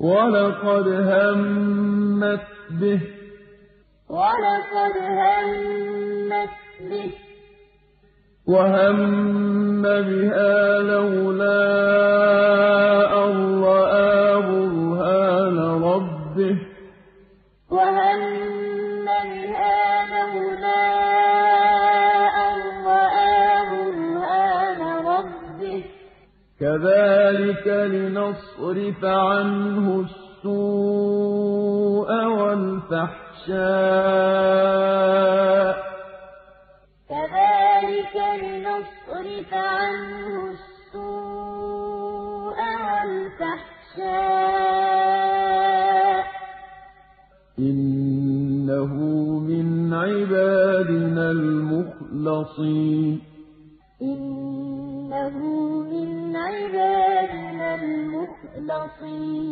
وَلَقَدْ هَمَّتْ بِهِ ۖ. وَهَمَّ بِهَا لَوْلَا أَن رَّأَىٰ بُرْهَانَ رَبِّهِ ۚ. كَذَٰلِكَ لِنَصْرِفَ عَنْهُ السُّوءَ وَالْفَحْشَاءَ ۚ. إِنَّهُ مِنْ عِبَادِنَا الْمُخْلَصِينَ كَذَٰلِكَ لِنَصْرِفَ عَنْهُ السُّوءَ وَالْفَحْشَاءَ ۚ. إِنَّهُ مِنْ عِبَادِنَا الْمُخْلَصِينَ. نصير